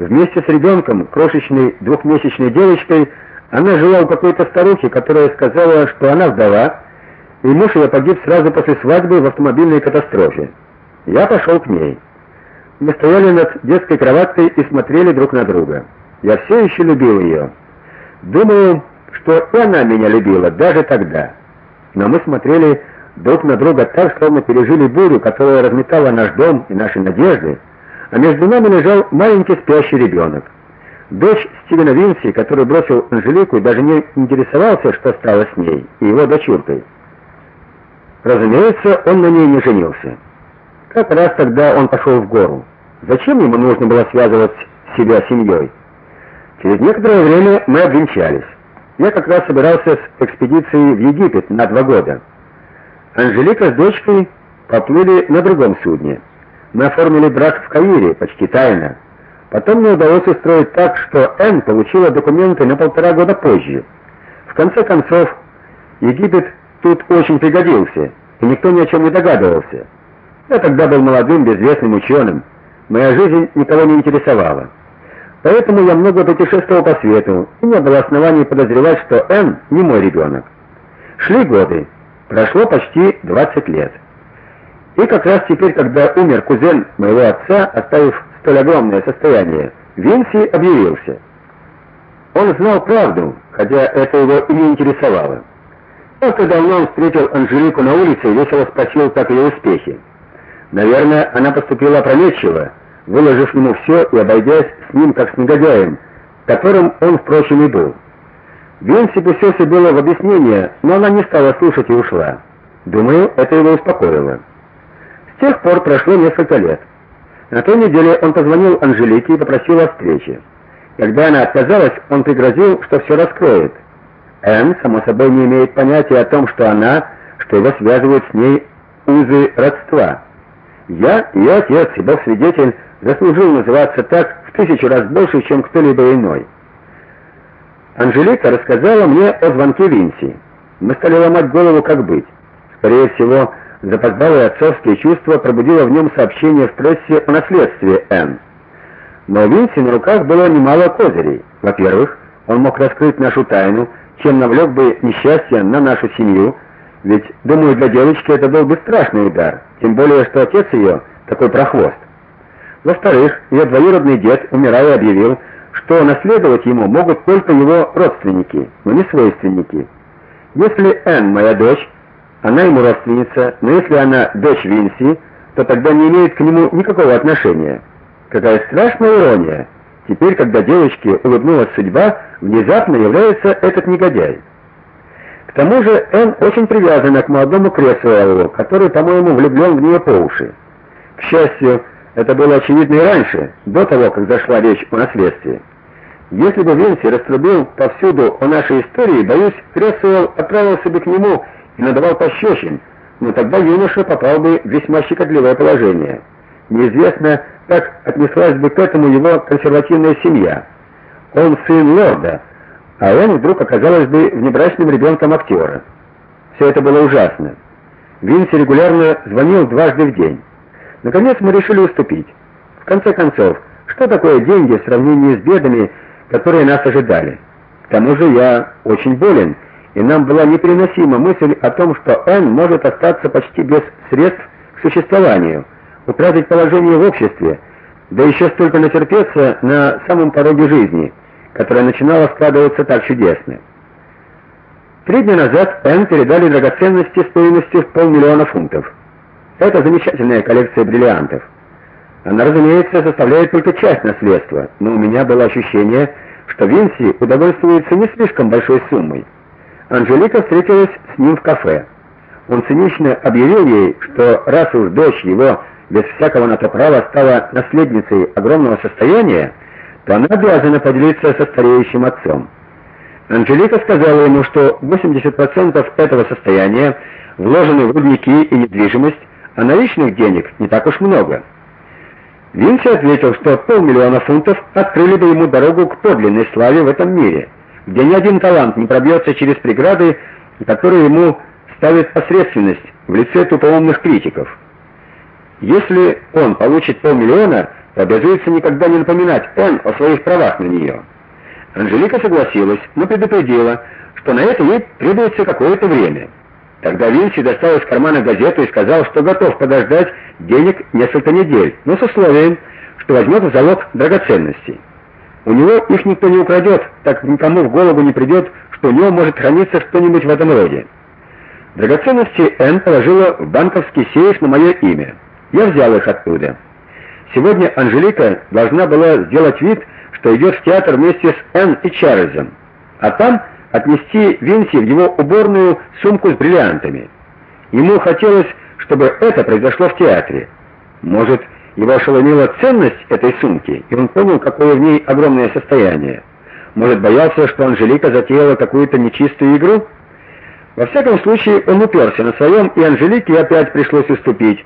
Вместе с ребенком, крошечной двухмесячной девочкой, она жила у какой-то старухи, которая сказала, что она вдова, и муж ее погиб сразу после свадьбы в автомобильной катастрофе. Я пошел к ней. Мы стояли над детской кроваткой и смотрели друг на друга. Я все еще любил ее. Думаю, что она меня любила даже тогда. Но мы смотрели друг на друга так, словно пережили бурю, которая разметала наш дом и наши надежды, а между нами лежал маленький спящий ребенок. Дочь Стивена Винси, который бросил Анжелику и даже не интересовался, что стало с ней и его дочуркой. Разумеется, он на ней не женился. Как раз тогда он пошел в гору. Зачем ему нужно было связывать себя с семьей? Через некоторое время мы обвенчались. Я как раз собирался с экспедицией в Египет на два года. Анжелика с дочкой поплыли на другом судне. Мы оформили брак в Каире, почти тайно. Потом мне удалось устроить так, что Н получила документы на полтора года позже. В конце концов, Египет тут очень пригодился, и никто ни о чем не догадывался. Я тогда был молодым, безвестным ученым. Моя жизнь никого не интересовала. Поэтому я много путешествовал по свету, и не было оснований подозревать, что Н не мой ребенок. Шли годы. Прошло почти 20 лет. И как раз теперь, когда умер кузен моего отца, оставив столь огромное состояние, Винси объявился. Он знал правду, хотя это его и не интересовало. Как-то давно он встретил Анжелику на улице и весело спросил, как ее успехи. Наверное, она поступила опрометчиво, выложив ему все и обойдясь с ним как с негодяем, которым он, впрочем, и был. Винси пустился было в объяснение, но она не стала слушать и ушла. Думаю, это его успокоило. С тех пор прошло несколько лет. На той неделе он позвонил Анжелике и попросил о встрече. Когда она отказалась, он пригрозил, что все раскроет. Энн, само собой, не имеет понятия о том, что она, что его связывают с ней узы родства. Я, ее отец и Бог свидетель, заслужил называться так в тысячу раз больше, чем кто-либо иной. Анжелика рассказала мне о звонке Винси. Мы стали ломать голову, как быть. Скорее всего, запоздалые отцовские чувства пробудило в нем сообщение в прессе о наследстве Н. Но у Винси на руках было немало козырей. Во-первых, он мог раскрыть нашу тайну, чем навлек бы несчастье на нашу семью, ведь, думаю, для девочки это был бы страшный удар, тем более, что отец ее такой прохвост. Во-вторых, ее двоюродный дед, умирая, объявил, что наследовать ему могут только его родственники, но не свойственники. Если Энн моя дочь, она ему родственница, но если она дочь Винси, то тогда не имеет к нему никакого отношения. Какая страшная ирония. Теперь, когда девочке улыбнулась судьба, внезапно является этот негодяй. К тому же Энн очень привязана к молодому Кресуэллу, который, по-моему, влюблен в нее по уши. К счастью, это было очевидно и раньше, до того, как зашла речь о наследстве. Если бы Винси раструбил повсюду о нашей истории, боюсь, Кресуэлл отправился бы к нему и надавал пощечин, но тогда юноша попал бы в весьма щекотливое положение. Неизвестно, как отнеслась бы к этому его консервативная семья. Он сын лорда, а он вдруг оказалась бы внебрачным ребенком актера. Все это было ужасно. Винси регулярно звонил дважды в день. Наконец мы решили уступить. В конце концов, что такое деньги в сравнении с бедами, которые нас ожидали? К тому же я очень болен, и нам была непереносима мысль о том, что Н может остаться почти без средств к существованию, утратить положение в обществе, да еще столько натерпеться на самом пороге жизни, которая начинала складываться так чудесно. Три дня назад Н передали драгоценности стоимостью в полмиллиона фунтов. Это замечательная коллекция бриллиантов. Она, разумеется, составляет только часть наследства, но у меня было ощущение, что Винси удовольствуется не слишком большой суммой. Анжелика встретилась с ним в кафе. Он цинично объявил ей, что раз уж дочь его без всякого на то права стала наследницей огромного состояния, то она обязана поделиться со стареющим отцом. Анжелика сказала ему, что 80% этого состояния вложены в рудники и недвижимость, а наличных денег не так уж много. Винси ответил, что полмиллиона фунтов открыли бы ему дорогу к подлинной славе в этом мире – где ни один талант не пробьется через преграды, которые ему ставит посредственность в лице тупоумных критиков. Если он получит полмиллиона, то обязуется никогда не напоминать Энн о своих правах на нее. Анжелика согласилась, но предупредила, что на это ей требуется какое-то время. Тогда Винси достал из кармана газету и сказал, что готов подождать денег несколько недель, но с условием, что возьмет в залог драгоценности. У него их никто не украдет, так никому в голову не придет, что у него может храниться что-нибудь в этом роде. Драгоценности Н положила в банковский сейф на мое имя. Я взял их оттуда. Сегодня Анжелика должна была сделать вид, что идет в театр вместе с Н и Чарльзом, а там отнести Винси в его уборную сумку с бриллиантами. Ему хотелось, чтобы это произошло в театре. Может, его ошеломила ценность этой сумки, и он понял, какое в ней огромное состояние. Может, боялся, что Анжелика затеяла какую-то нечистую игру? Во всяком случае, он уперся на своем, и Анжелике опять пришлось уступить.